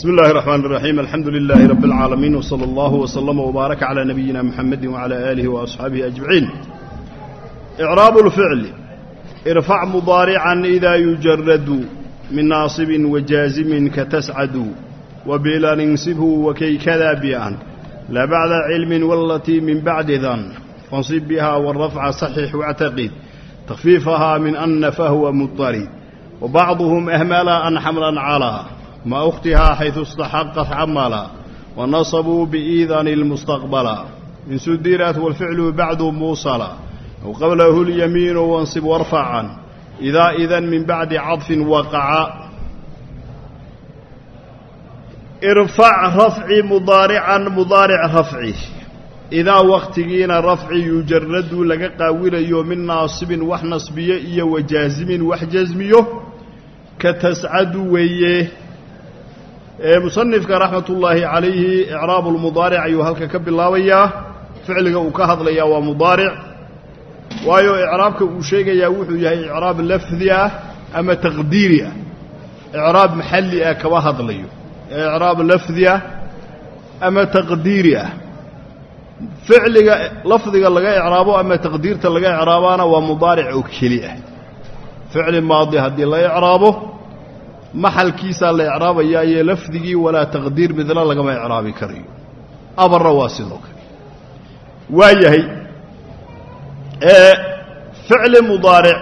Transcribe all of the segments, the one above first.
بسم الله الرحمن الرحيم الحمد لله رب العالمين وصلى الله وسلم وبارك على نبينا محمد وعلى آله وأصحابه أجمعين إعراب الفعل ارفع مضارعا إذا يجرد من ناصب وجازم كتسعد وبلا ننسبه وكي كذا بأن لا بعد علم والتي من بعد ذن فانصب بها والرفع صحح واعتقد تخفيفها من أن فهو مضطرد وبعضهم أهملا أن حملا على ma ukhtihaa xaydu istaxaqat camala wa nasabuu biiidani lmustaqbala. In sudirat walficlu bacdu muusala aw qablahu lyamiinu wansib warfacan idaa idan min bacdi cadfin waqaca irfac rafci mudaarican mudaaric rafci idaa wakhtigiina rafci yujaradu laga qaawilayo min naasibin wax nasbiyo iyo wajaazimin wax jasmiyo ka tascadu weeye musanifka raxmat ullaahi calayhi icraabu lmudaaric ayuu halka ka bilaabayaa. Ficliga uu ka hadlayaa waa mudaaric. Waayo icraabka uu sheegayaa wuxuu yahay icraab lafdi ah ama taqdiiri ah. Icraab maxalli ah kama hadlayo. Icraab lafdi ah ama taqdiiri ah. Ficliga lafdiga laga icraabo ama taqdiirta laga icraabaana waa mudaaric oo keli ah. Ficli maadi haddii la icraabo maxalkiisaa la icraabayaa iyo lafdigii walaa taqdiir midna lagama icraabi karayo. Abarra waa sidoo kale. Waa yahay ficli mudaaric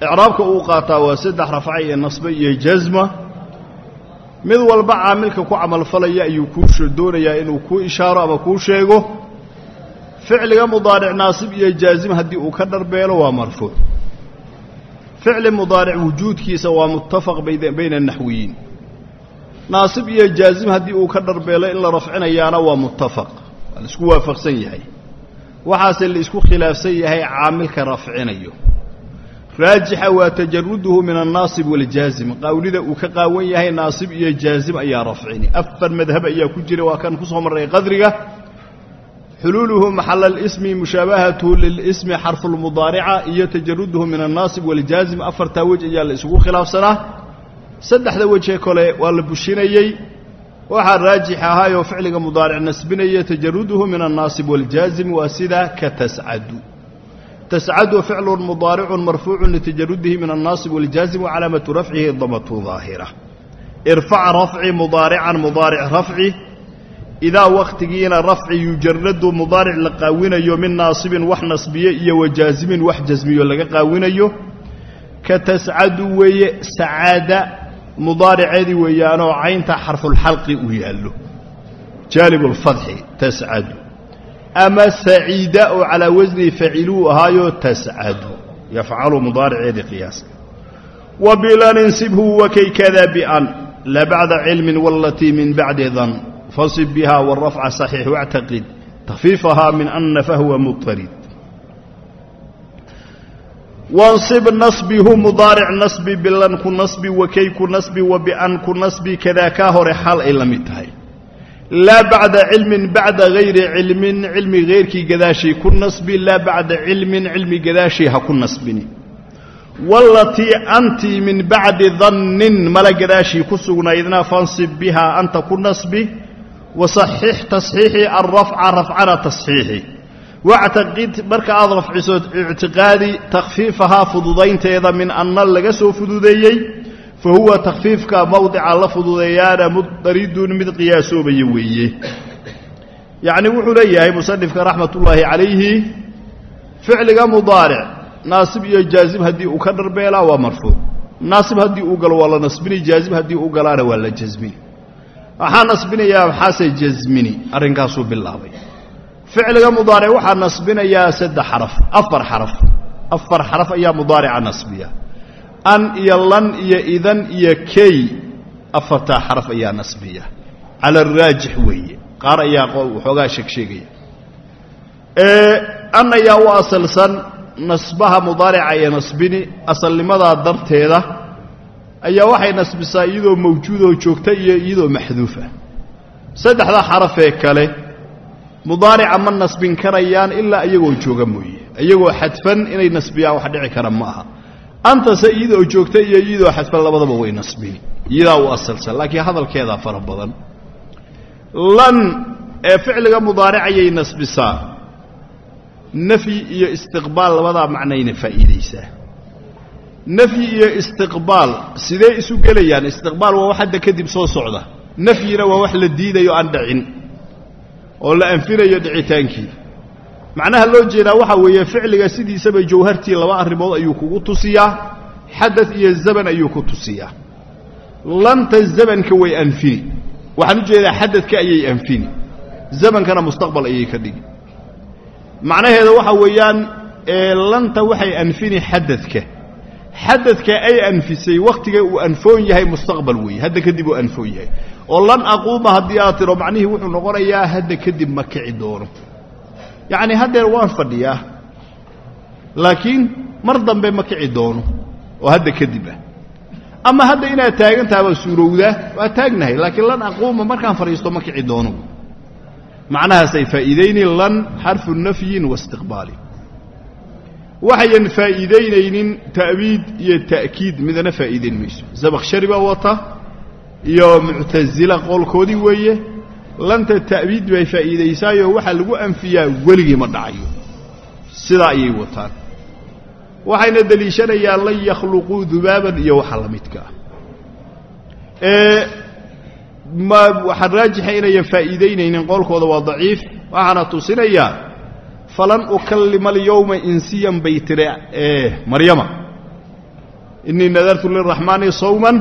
icraabka uu qaataa waa saddex rafca iyo nasbe iyo jasma mid walba caamilka ku camalfalaya ayuu kuu doonayaa inuu kuu ishaaro ama kuu sheego. Ficliga mudaaric naasib iyo jaazim haddii uu ka dharbeelo waa marfuuc ficli mudaaric wujuudkiisa waa muttafaq bayna naxwiyiin. Naasib iyo jaazim haddii uu ka dharbeelo in la rafcinayaana waa muttafaq. Waa la isku waafaqsan yahay. Waxaase la isku khilaafsan yahay caamilka rafcinayo. Raajixa waa tajaruduhu min annaasib waljaazim qawlida uu ka qaawan yahay naasib iyo jaazim ayaa rafcini. Afar madhab ayaa ku jira waa kan ku soo marray qadriga xuluuluhu maxala اlismi mushaabahatuhu lilismi xarfu lmudaarica iyo tajaruduhu min annaasib waljaazim afartaa wej ayaa la isugu khilaafsanaa saddexda wejee kale waa la bushinayey waxaa raajix ahaayoo ficliga mudaaric nasbinaya tajaruduhu min annaasib waljaazim waa sida ka tascadu tascadu ficlun mudaaricun marfuucun litajarudihi min annaasib waljaazim wacalaamatu rafcihi damatu daahira irfac rafci mudaarican mudaaric rafci idaa wakhtigiina rafci yujaradu mudaaric la qaawinayo min naasibin wax nasbiye iyo wajaazimin wax jasmiyo laga qaawinayo ka tascadu weeye sacaada mudaariceedii weeyaanoo caynta xarfulxalqi uu yaallo jaalib اlfadxi tascadu ama saciida oo calaa wasni faciluu ahaayo tascadu yafcalu mudaariceedii qiyaaska wabilansibhu wakay kada bian la bacda cilmin walatii min bacdi dan fansib biha warafca saxiix wاctaqid takfiifahaa min ana fahwa muطarid wansib nasbihu mudaaric nasbi bilan ku nasbi wakay ku nasbi wa bian ku nasbi kadaa kaa hore xaal ay la mid tahay laa bacda cilmin bacda hayri cilmin cilmi hayrkii gadaashii ku nasbi laa bacda cilmin cilmi gadaashii ha ku nasbini walatii antii min bacdi dannin mala gadaashii ku sugnaydna fansib bihaa anta ku nasbi wasaxix tasxiixi alrafca rafcana tasxiixi. Wactaqid marka aad rafciso ictiqaadi takhfiifahaa fududaynteeda min anna laga soo fududeeyey fahuwa takfiifka mawdica la fududeeyaana mudaridun mid qiyaasoobaya weeye. Yacni wuxuu leeyahay musanifka raxmat ullaahi calayhi ficliga mudaaric naasib iyo jaazim haddii uu ka dharbeelaa waa marfuuc naasib haddii uu galo waa la nasbini jaazim haddii uu galaana waa la jasmini waxaa nasbinayaa maxaase jasmini arrinkaasuu bilaabay. Ficliga mudaaric waxaa nasbinayaa saddex xaraf afar xaraf. Afar xaraf ayaa mudaarica nasbiya. An iyo lan iyo idan iyo key afartaa xaraf ayaa nasbiya. Cala araajix weeye. Qaar ayaa waxoogaa sheegsheegaya an ayaa u asalsan nasbaha mudaarica iyo nasbini asalnimadaa darteeda ayaa waxay nasbisaa iyadoo mawjuudoo joogta iyo iyadoo maxduufa saddexda xarafee kale mudaarica ma nasbin karayaan ilaa iyagoo jooga mooye. Iyagoo xadfan inay nasbiyaan wax dhici kara ma aha. Antase iyadoo joogta iyo iyadoo xadfan labadaba way nasbini iyadaa u asalsan laakiin hadalkeedaa fara badan. Lan ee ficliga mudaaricayay nasbisaa. Nafyi iyo istiqbaal labadaa macnayna faa'iidaysaa nafyi iyo istiqbaal sidee isu gelayaan? Istiqbaal waa wax hadda kadib soo socda. Nafyina waa wax la diidayo aan dhicin oo la anfinayo dhicitaankii. Macnaha loo jeedaa waxaa weeye ficliga sidiisaba jawhartii laba arrimood ayuu kugu tusiyaa xadad iyo zaban ayuu ku tusiyaa. Lanta zamanka way anfini. Waxaan u jeedaa xadadka ayay anfini. Zamankana mustaqbal ayay ka dhigi. Macnaheeda waxaa weeyaan lanta waxay anfini xadadka xadadka ay anfisay wakhtiga uu anfoon yahay mustaqbal weeye hadda kadib uu anfoon yahay. Oo lan aquuma haddii aad tiro macnihii wuxuu noqonayaa hadda kadib ma kici doono. Yacni haddeer waan fadhiyaa laakiin mar dambe ma kici doono oo hadda kadib ah. Ama hadda inaad taagan taha baa suurowdaa waa taagnahay laakiin lan aquuma markaan fadhiisto ma kici doono. Macnahaasay faa'iidayni lan xarfu nafyin waistiqbaali waxayan faa'iidaynaynin ta'biid iyo ta'kiid midna faa'iidayn mayso. Zabakshari baa wata iyo muctasila qowlkoodii weeye lanta ta'biid bay faa'iidaysaayoo waxaa lagu anfiyaa weligii ma dhacayo. Sidaa ayay wataan. Waxayna deliishanayaan lan yakhluquu dubaaban iyo waxa la midka ah. Ee waxaan raajixa inayan faa'iidaynaynin qowlkooda waa daciif. Waxaana tusinayaa falan ukallima alyowma insiyan bay tiri maryama. Innii nadartu liraxmaani sawman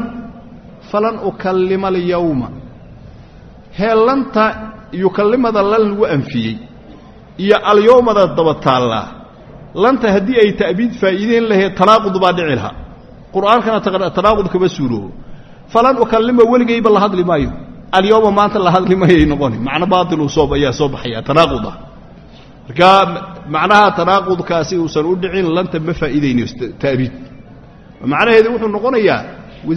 falan ukallima alyowma hee lanta yukallimada lan lagu anfiyey iyo alyowmada daba taallaa lanta haddii ay ta'biid faa'iideyn lahayd tanaaqud baa dhici lahaa. Qur'aankana tanaaqud kama suuroobo falan ukallima weligayba la hadli maayo. Alyowma maanta la hadli mayay noqoni. Macno baatiluu soo ayaa soo baxaya tanaaqud ah marka macnaha tanaaqudkaasi uusan u dhicin lanta ma faa'iidaynayo ta'biid macnaheedu wuxuu noqonayaa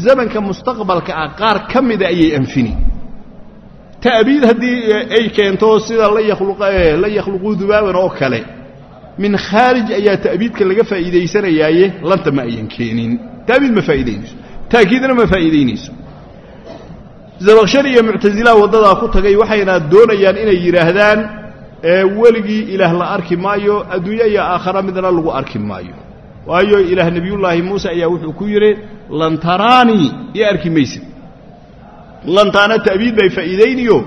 zamanka mustaqbalka ah qaar ka mida ayay anfini. Ta'biid haddii ay keento sida lan yakhluquu dubaaban oo kale min khaarij ayaa ta'biidka laga faa'iidaysanayaaye lanta ma ayan keenin. Ta'biid ma faa'iidaynayso taakiidna ma faa'iidaynayso zabakshari iyo muctasilaha waddadaa ku tagay waxayna doonayaan inay yidhaahdaan weligii ilaah la arki maayo adduunye iyo aakhara midna lagu arki maayo. Waayo ilaah nebiyullaahi muuse ayaa wuxuu ku yidhi lan taraanii iyo arki maysid. Lantaana ta'biid bay faa'iidayniyo.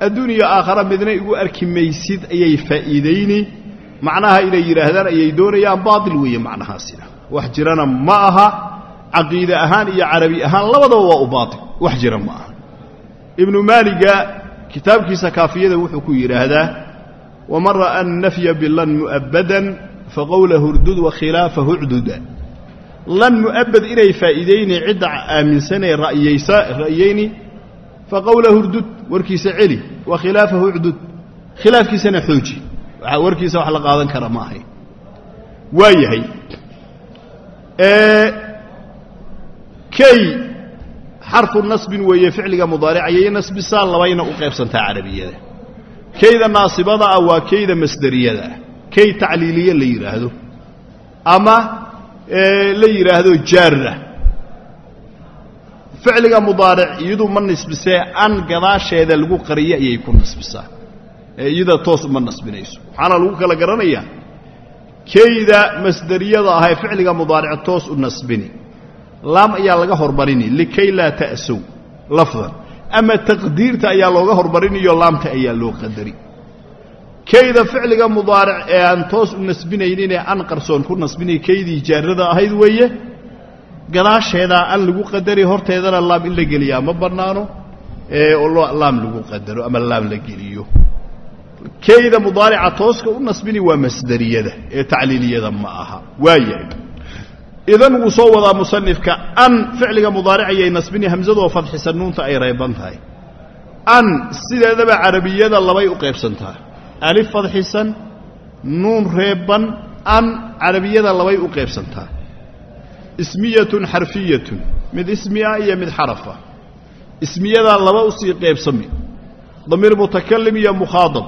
Adduuniya aakhara midna igu arki maysid ayay faa'iidayni. Macnaha inay yidhaahdaan ayay doonayaan baatil weeye macnahaasina. Wax jirana ma aha caqiide ahaan iyo carabi ahaan labadaba waa u baatil. Wax jira ma aha. Ibnu maaliga kitaabkiisa kaafiyada wuxuu ku yidhaahdaa waman ra'a annafya bilan mu'abbadan faqowla hurdud wakhilaafahu cduda lan mu'abbad inay faa'iidayni cidda aaminsanee ra'yayni faqowla hurdud warkiisa celi wa khilaafahu cdud khilaafkiisana xooji. Warkiisa wax la qaadan kara ma ahayn waa yahay kay xarfu nasbin weeye ficliga mudaaricayay nasbisaa labayna u qaybsantaa carabiyada kayda naasibada ah waa kayda masderiyada kay tacliiliye la yidhaahdo ama la yidhaahdo jaara ficliga mudaaric iyadu ma nasbisee an gadaasheeda lagu qariye ayay ku nasbisaa ee iyada toos uma nasbinayso. Waxaana lagu kala garanayaa kayda masderiyada ah ee ficliga mudaaric toos u nasbini. Laam ayaa laga hormarini likay laa ta'sow lafdan ama taqdiirta ayaa looga hormarinayo laamta ayaa loo qadari. Kayda ficliga mudaaric ee aan toos u nasbinayninee an qarsoon ku nasbinay kaydii jaarada ahayd weeye gadaasheedaa an lagu qadari horteedana laam in la geliyaa ma bannaano laam lagu qadaro ama laam la geliyo. Kayda mudaarica tooska u nasbini waa masderiyada ee tacliiliyada ma aha. Waayahay idan wuu soo wadaa musanifka an ficliga mudaaricayay nasbini hamsadoo fadxisan nuunta ay reeban tahay. An sideedaba carabiyada labay u qaybsantaa alif fadxisan nuun reeban an carabiyada labay u qaybsantaa ismiyatun xarfiyatun mid ismi ah iyo mid xarafa ismiyadaa laba u sii qaybsami damiir mutakalim iyo mukhaadab.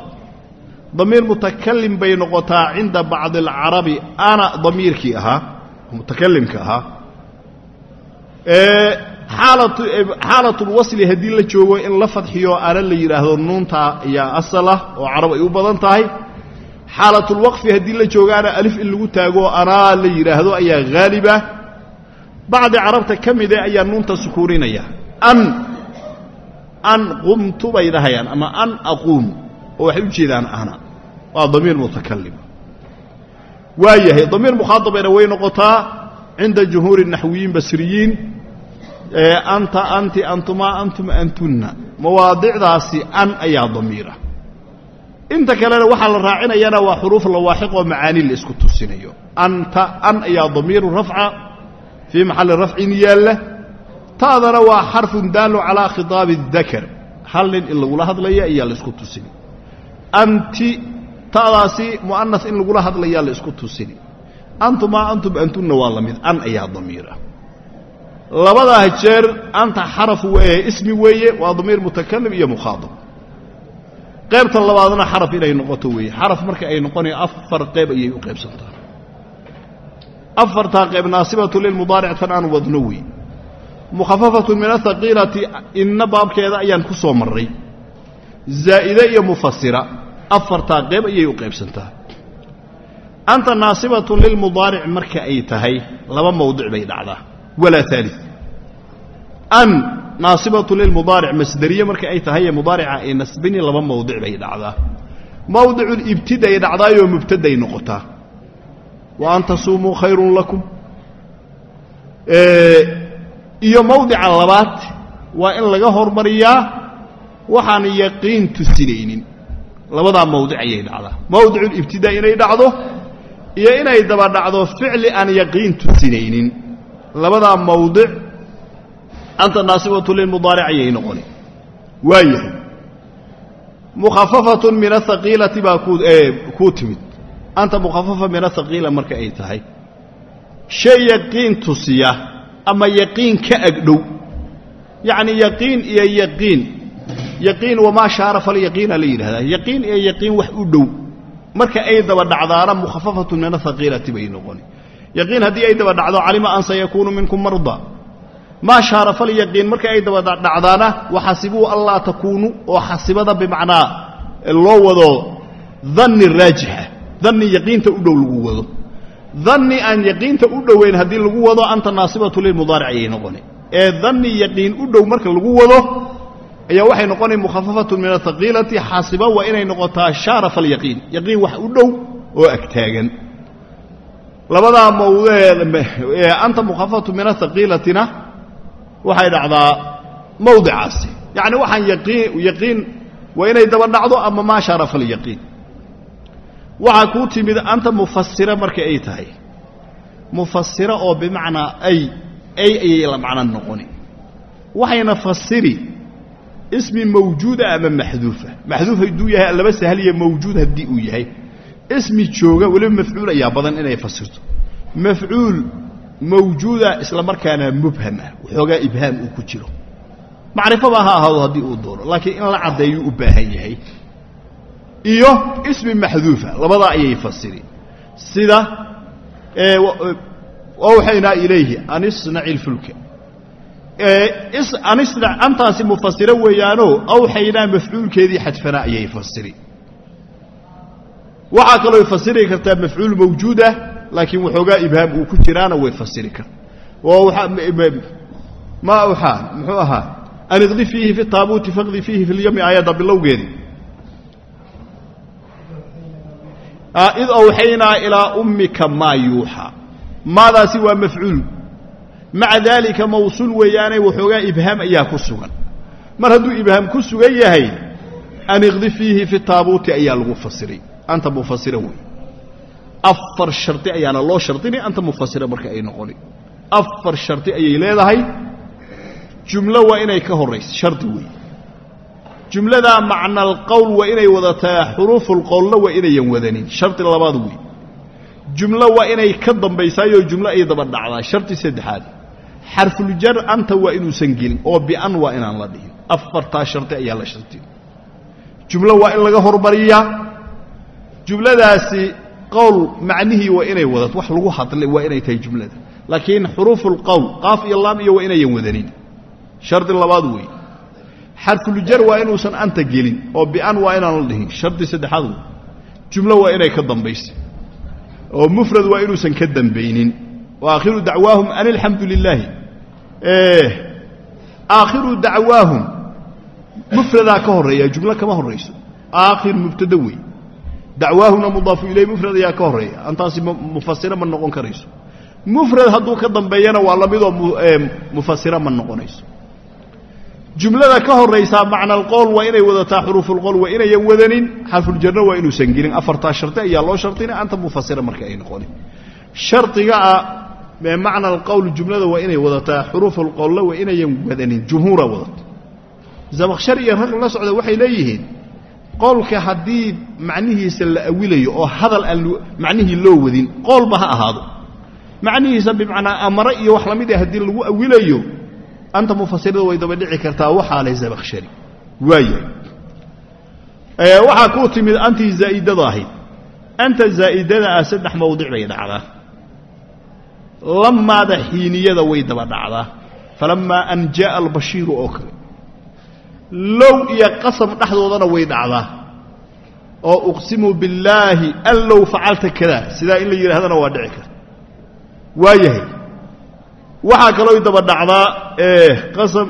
Damiir mutakalim bay noqotaa cinda bacdi alcarabi ana damiirkii ahaa mutakalimka ahaa xaalatulwasli haddii la joogo in la fadxiyo ana la yidhaahdo nuunta ayaa asal oo carab ay u badan tahay xaalatulwaqfi haddii la joogaana alif in lagu taago anaa la yidhaahdo ayaa haalibah bacdi carabta ka mide ayaa nuunta sukuurinaya. An an qumtu bay dhahayaan ama an aquumu oo waxay u jeedaan ana waa damiir mutakalim waa yahay damiir mukhaaabana way noqotaa cinda jumhuuri naxwiyiin basriyiin. Anta anti antumaa antum antunna. Mawaadicdaasi an ayaa damiira. Inta kalena waxaa la raacinayana waa xuruuf lawaaxiq oo macaani la isku tusinayo. Anta an ayaa damiiru rafca fii maxalli rafcin yaalla. Ta'dana waa xarfun daallu calaa khitaabi dakar hal nin in lagula hadlaya ayaa la isku tusini. Anti ta'daasi mu'anas in lagula hadlayaa la isku tusini. Antumaa antum antunna waa la mid. An ayaa damiira. Labadaa jeer anta xaraf weeye ismi weeye waa damiir mutakalim iyo mukhaatab qaybta labaadna xaraf inay noqoto weeye. Xaraf marka ay noqonayo afar qayb ayay u qaybsantaa. Afartaa qayb naasibatu lilmudaaric tan aan wadno wey mukhafafatu min ahaqiilati inna baabkeeda ayaan ku soo marray. Zaa'ide iyo mufasira afartaa qayb ayay u qaybsantaa. Anta naasibatun lilmudaaric marka ay tahay laba mawdic bay dhacdaa. Walaa aali an naasibatu lilmudaaric masderiye marka ay tahay ee mudaarica ay nasbini laba mawdic bay dhacdaa. Mawdiculibtiday dhacdaayoo mubtaday noqotaa. Wa an tasuumuu khayrun lakum. Iyo mawdica labaad waa in laga hormariyaa waxaan yaqiin tusinaynin labadaa mawdic ayay dhacdaa. Mawdiculibtidaa inay dhacdo iyo inay daba dhacdo ficli aan yaqiin tusinaynin. Labadaa mawdic anta naasibatu lilmudaaric ayay noqoni waa yahay mukhafafatun min ahaqiilati baa kuu timid. Anta mukhafafa min ahaqiila marka ay tahay. Shay yaqiin tusiya ama yaqiin ka agdhow. Yacni yaqiin iyo yaqiin yaqiin wamaa shaara falyaqiina la yidhahdaa. Yaqiin iyo yaqiin wax u dhow. Marka ay daba dhacdaana mukhafafatun min ahaqiilati bay noqoni. Yaqiin haddii ay daba dhacdo calima an sayakuunu minkum marda. Maa shaara falyaqiin marka ay daba dhacdaana waxasibuu anlaa takuunu oo xasibada bimacnaa loo wado danni raajixa. Danni yaqiinta u dhow lagu wado. Danni aan yaqiinta u dhoweyn haddii lagu wado anta naasibatu lilmudaaric ayay noqoni. Ee danni yaqiin u dhow marka lagu wado ayaa waxay noqonay mukhafafatun min ahaqiilati xasiba waa inay noqotaa shaara falyaqiin yaqiin wax u dhow oo agtaagan labadaa mawdee anta mukhafafatu min ahaqiilatina waxay dhacdaa mawdicaasi. Yacni waxaan yaqiin yaqiin waa inay daba dhacdo ama maa shaara falyaqiin waxaa kuu timid anta mufasira marka ay tahay. Mufasira oo bimacnaa ay ay ayay la macno noqoni. Waxayna fasiri ismi mawjuuda ama maxduufa maxduuf hadduu yahay laba sahliya mawjuud haddii uu yahay ismi jooga weliba mafcuul ayaa badan inay fasirto mafcuul mawjuuda isla markaana mubham ah waxoogaa ibhaam uu ku jiro macrifaba ha ahaado haddii uu doono laakiin in la caddeeyuu u baahan yahay iyo ismi maxduufa labadaa ayay fasiri sida awxaynaa ilayhi an ilfulka anisnac antaasi mufasiro weeyaanoo awxaynaa mafcuulkeedii xadfanaa ayay fasiri waxaa kaloo fasiri kartaa mafcuul mawjuudah laakiin waxoogaa ibhaam uu ku jiraana way fasiri karta ma awxaa muxuu ahaa an iqdi fiihi fi taabuuti faqdi fiihi fi lyami aayadda bilowgeedii. Id awxaynaa ilaa ummika maa yuuxaa maadaasi waa mafcuul maca daalika mawsuul weeyaane waxoogaa ibhaam ayaa ku sugan. Mar hadduu ibhaam ku sugan yahay an iqdi fiihi fi taabuuti ayaa lagu fasiray. Anta mufasira wey afar shardi ayaana loo shardinay anta mufasira marka ay noqoni afar shardi ayay leedahay. Jumlo waa inay ka horraysa shardi wey jumladaa macna alqowl waa inay wadataa xuruufulqowlna waa inayan wadanin shardi labaad wey jumlo waa inay ka dambaysaayoo jumlo ay daba dhacdaa shardi saddexaad xarfuljar anta waa inuusan gelin oo bian waa inaan la dhihin. Afartaa shardi ayaa la shardi jumlo waa in laga hormariyaa jumladaasi qowl macnihii waa inay wadato wax lagu hadlay waa inay tahay jumlada. Laakiin xuruufu lqowl qaaf iyo laam iyo waa inayan wadanin. Shardi labaad weeye xarfuljar waa inuusan anta gelin oo bian waa inaan la dhihin. Shardi saddexaad wey jumlo waa inay ka dambaysa oo mufrad waa inuusan ka dambaynin wa aakhiru dacwaahum an alxamdu lilaahi aakhiru dacwaahum mufradaa ka horreeya jumlo kama horrayso aakhir mubtada wey dacwaahumna mudaafu iley mufrad ayaa ka horreeya. Antaasi mufasira ma noqon karayso. Mufrad hadduu ka dambeeyana waa la midoo mufasira ma noqonayso. Jumlada ka horraysaa macna alqowl waa inay wadataa xuruufulqowl waa inayan wadanin. Xarfuljarna waa inuusan gelin afartaa shardi ayaa loo shardina anta mufasira marka ay noqonin shardiga ah ee macna alqowl jumlada waa inay wadataa xuruufulqowlna waa inayan wadanin jumhuura wadata zabakshar iyo rag la socda waxay leeyihiin qowlka haddii macnihiisa la awilayo oo hadal aan macnihii loo wadin qoolba ha ahaado. Macnihiisa bimacnaa amare iyo wax la mid a haddii lagu awilayo anta mufasirada way daba dhici kartaa waxaa leh zabakshari waaya waxaa kuu timid antii zaa'idada ahayd. Anta zaa'idada ah saddex mawdic bay dhacdaa lamaada xiiniyada way daba dhacdaa falammaa an jaaa albashiiru oo kale. Low iyo qasam dhexdoodana way dhacdaa. Oo uqsimu billaahi an low facalta kadaa sidaa in la yidhahdana waa dhici karta. Waayahay. Waxaa kaloo daba dhacdaa qasam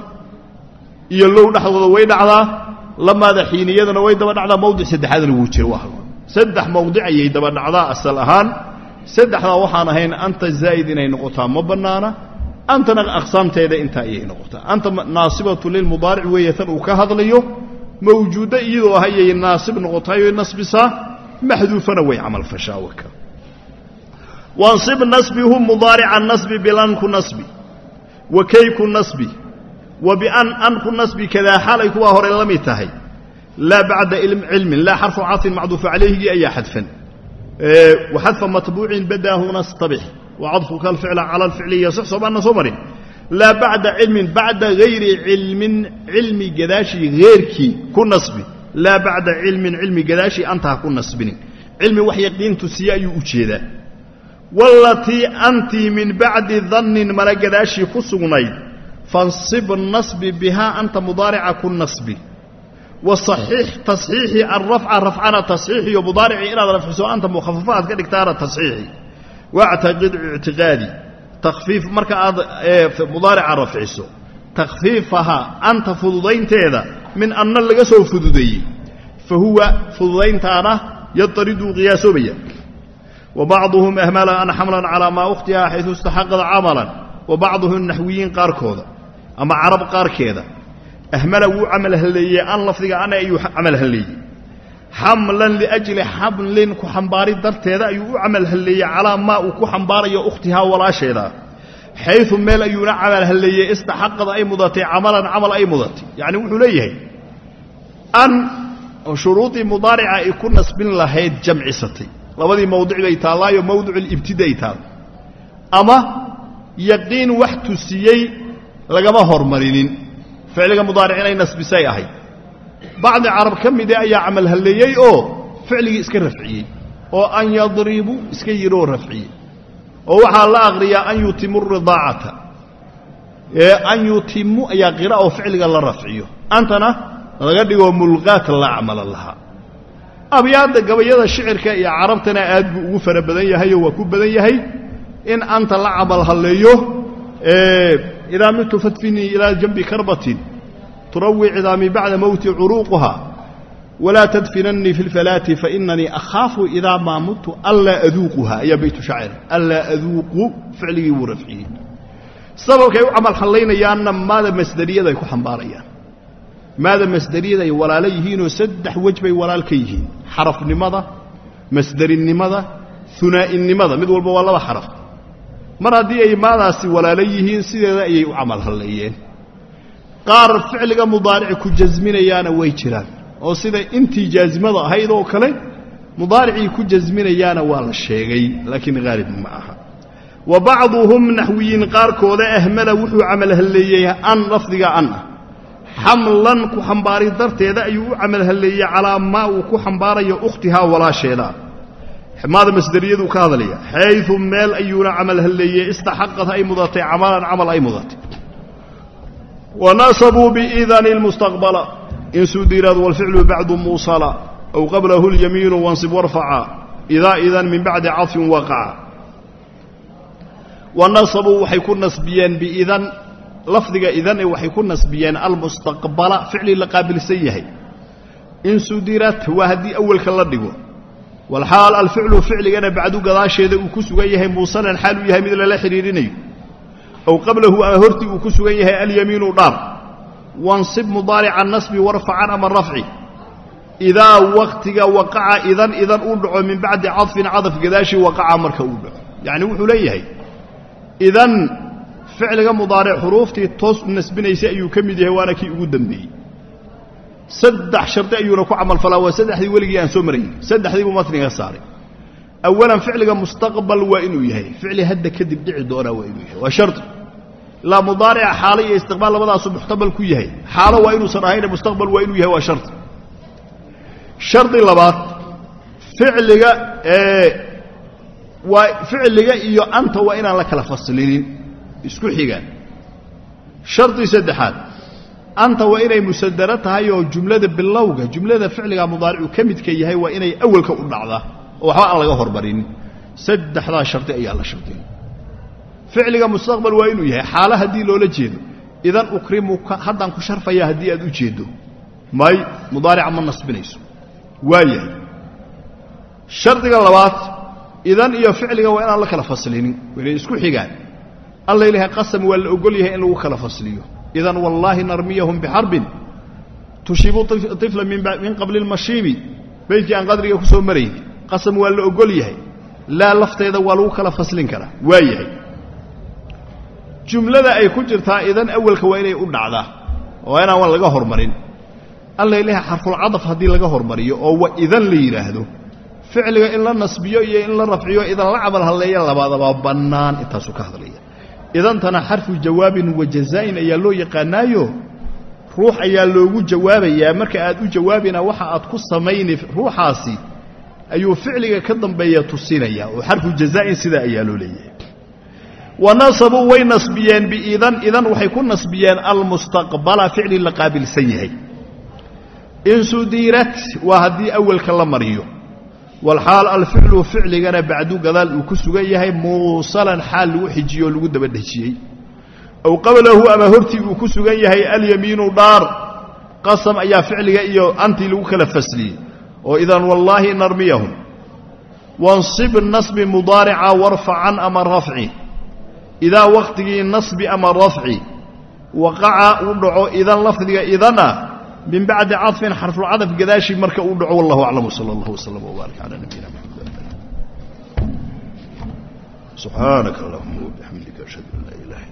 iyo low dhexdooda way dhacdaa. Lamaada xiiniyadana way daba dhacdaa mawdic saddexaadna wuu jira waa saddex mawdic ayay daba dhacdaa asal ahaan saddexdaa waxaan ahayn anta zaa'id inay noqotaa ma bannaana antana aqsaamteeda intaa ayay noqotaa. Anta naasibatu lilmudaaric weeye tan uu ka hadlayo mawjuuddo iyadoo ah ayay naasib noqotaayoo nasbisaa maxduufana way camalfashaa waka wansib nasbihu mudaarica nasbi bilan ku nasbi wa kay ku nasbi wa bian an ku nasbi kadaa xaalay kuwaa hore la mid tahay. Laa bacda cilmin laa xarfu caطfin macduufu calayhigii ayaa xadfan waxadfa matbuucin badaahu nastabix wacadfuka alficla cala alficli yasix soomaana soo marin laa bacda cilmin bacda hayri cilmin cilmi gadaashii heerkii ku nasbi laa bacda cilmin cilmi gadaashii antaha ku nasbinin cilmi wax yaqiin tusiye ayuu u jeedaa walatii antii min bacdi dannin mala gadaashii ku sugnayd fansib nasbi bihaa anta mudaarica ku nasbi wasaxiix tasxiixi alrafca rafcana tasxiixiyo mudaaricii inaad rafciso anta mukhafafa aad ka dhigtaana tasxiixi. Wactaqid ictiqaadi takfiif marka aad mudaarica rafciso. Takhfiifahaa anta fududaynteeda min anna laga soo fududeeyey. Fa huwa fududayntaana yadaridu qiyaasoobaya wa bacduhum ahmala an xamlan calaa maa ukhtiha xaydu istaxaqad camalan. Wa bacduhum naxwiyiin qaarkooda ama carab qaarkeeda ahmala wuu camal halleeyey an lafdiga ana ayuu camal halleeyey xamlan liajli xamlin ku xambaari darteeda ayuu u camal halleeyey calaa maa uu ku xambaarayo ukhtihaa walaasheeda. Xayu meel ayuuna camal halleeyey istaxaqad ay mudatay camalan camal ay mudatay. Yacni wuxuu leeyahay an shuruudii mudaarica ay ku nasbin lahayd jamcisatay labadii mawdic bay taallaayo mawdicu libtida ay taal. Ama yaqiin wax tusiyey lagama hormarinin ficliga mudaaric inay nasbisay ahayd. Bacdi carab ka mide ayaa camal halleeyey oo ficligii iska rafciyey oo an yadribu iska yidhoo rafciyey. Oo waxaa la aqriyaa an yutimu ridaacata. An yutimu ayaa qira oo ficliga la rafciyo. Antana laga dhigoo mulqaat la acmala lahaa abyaadda gabayada shicirka iyo carabtana aad buu ugu fara badan yahayoo waa ku badan yahay in anta la camal halleeyo idaa mitu fadfinii ilaa janbi karbatin turawi cidaamii bacda mowti curuuquha walaa tadfinannii fi lfalaati fainanii akhaafu idaa maa mutu anlaa aduuquha ayaa baytu shacir anlaa aduuqu ficligii wuu rafciyey sababkay u camal hallaynayaanna maada masderiyada ay ku xambaarayaan maada masderiyada ay walaalo yihiinoo saddex wej bay walaal ka yihiin xarafnimada masderinimada unaa'inimada mid walba waa laba xaraf mar haddii ay maadaasi walaalo yihiin sideeda ayay u camal halleeyeen qaar ficliga mudaarici ku jasminayaana way jiraan oo sida intii jaasimada ahayd oo kale mudaaricii ku jasminayaana waa la sheegay laakiin haalib ma aha. Wa bacduhum naxwiyiin qaarkooda ahmala wuxuu camal halleeyey an lafdiga an. Ah xamlan ku xambaari darteeda ayuu u camal halleeyey calaa maa uu ku xambaarayo ukhtihaa walaasheeda maada masderiyaduu ka hadlaya xayu meel ayuuna camal halleeyey istaxaqad ay mudatay camalan camal ay mudatay. Wa nasabuu biidani lmustaqbala. In sudirad walficlu bacdu muusala aw qablahu lyamiinu wansib warfaca idaa idan min bacdi cadfin waqaca. Wa nasabuu waxay ku nasbiyeen biidan lafdiga idane waxay ku nasbiyeen almustaqbala ficli la qaabilsan yahay. In sudirat waa haddii awelka la dhigo walxaal alficlu ficligana bacdu gadaasheeda uu ku sugan yahay muusalan xaal uu yahay mid lala xidhiidhinayo aw qablahu ama hortii uu ku sugan yahay alyamiinu dhaar wansib mudaarica nasbi warfacan ama rafci idaa waktiga waqaca idan idan uu dhaco min bacdi cadfin cadaf gadaashii waqaca marka uu dhaco yacni wuxuu leeyahay idan ficliga mudaaric xuruuftii toos u nasbinaysay ayuu ka mid yahay waana kii ugu dembeeyey saddex shardi ayuuna ku camalfalaa waa saddexdii weligii aan soo marayn saddexdii buu matniga saaray. Awalan ficliga mustaqbal waa inuu yahay. Ficli hadda kadib dhici doonaa waa inuu yahay. Waa shardi ilaa mudaarica xaalo iyo istiqbaal labadaasu muxtabal ku yahay. Xaalo waa inuusan ahayne mustaqbal waa inuu yahay waa shardi shardi labaad ficliga waa ficliga iyo anta waa inaan la kala faslinin. Isku xigaan. Shardi saddexaad anta waa inay musadaro tahay oo jumlada bilowga jumlada ficliga mudaaricu ka midka yahay waa inay awalka u dhacdaa oo waxba aan laga hormarinin saddexdaa shardi ayaa la shardiyay ficliga mustaqbal waa inuu yahay xaalo haddii loola jeedo idan ukrimuka haddaan ku sharfaya haddii aad u jeeddo may mudaarica ma nasbinayso. Waa shardiga labaad idan iyo ficliga waa inaan la kala faslinin. Waa inay isku xigaan. Alla ilahay qasam waa la ogol yahay in lagu kala fasliyo idan wallaahi narmiyahum bixarbin tushibu ifla min qabli lmashiibi beydkii aan qadriga ku soo marayn qasam waa la ogol yahay laa lafteeda waa lagu kala faslin karaa waa yahay jumlada ay ku jirtaa idan awalka waa inay u dhacdaa oo inaan wa laga hormarin alla ilahay xarfulcadaf haddii laga hormariyo oo wa idan la yidhaahdo ficliga in la nasbiyo iyo in la rafciyo idan la camal halleeya labadaba bannaan intaasuu ka hadlaya idantana xarfu jawaabin wa jazaa'in ayaa loo yaqaanaayo ruux ayaa loogu jawaabayaa. Marka aad u jawaabina waxa aad ku samayni ruuxaasi ayuu ficliga ka dambeeya tusinaya oo xarfu jazaa'in sidaa ayaa loo leeyahay. Wa nasabuu way nasbiyeen biidan idan waxay ku nasbiyeen almustaqbala ficli la qaabilsan yahay. In sudiirat waa haddii awalka la mariyo walxaal alficlu ficligana bacdu gadaal uu ku sugan yahay muusalan xaal lagu xijiyoo lagu daba dhejiyey aw qablahu ama hortii uu ku sugan yahay alyamiinu dhaar qasam ayaa ficliga iyo antii lagu kala fasliyey. Oo idan wallaahi narmiyahum. Wansib nasbi mudaarica warfacan ama rafci. Idaa wakhtigii nasbi ama rafci. Waqaca uu dhaco idan lafdiga idana min bacdi caطfin xarfulcadaf gadaashii marka uu dhaco wallahu aclam sala allah wslm wbaarik cala nabiyina mxamed subxaanaka allahuma wbixamdika ashhadu an laa ilaha